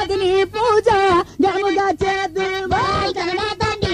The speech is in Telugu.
జగన్మాతని పూజ జనముగా చేద్దుమా జగన్మాతని